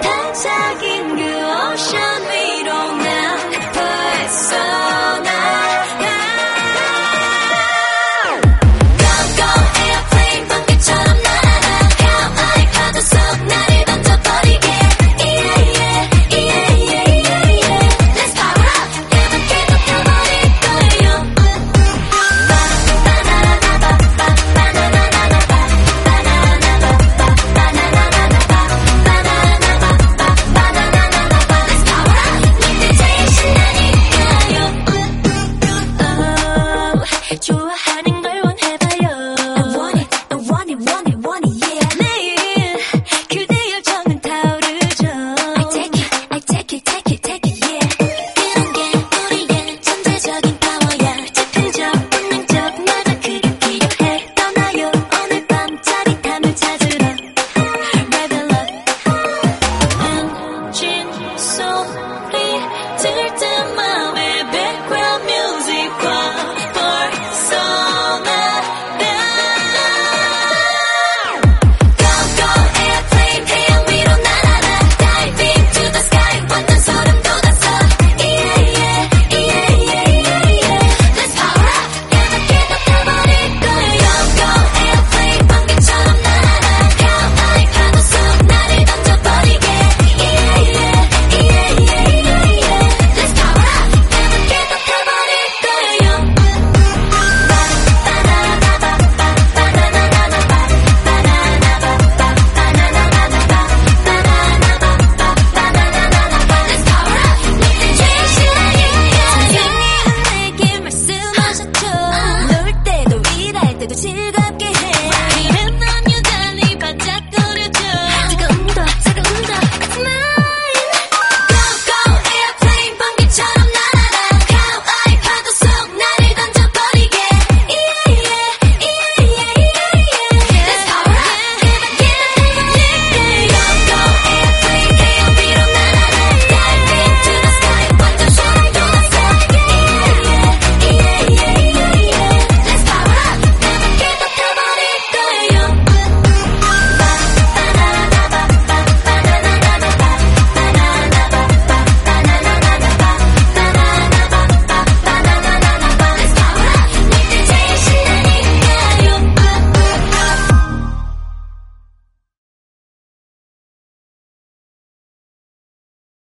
探索银河奥神。 좋아하는